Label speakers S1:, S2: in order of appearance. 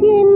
S1: किन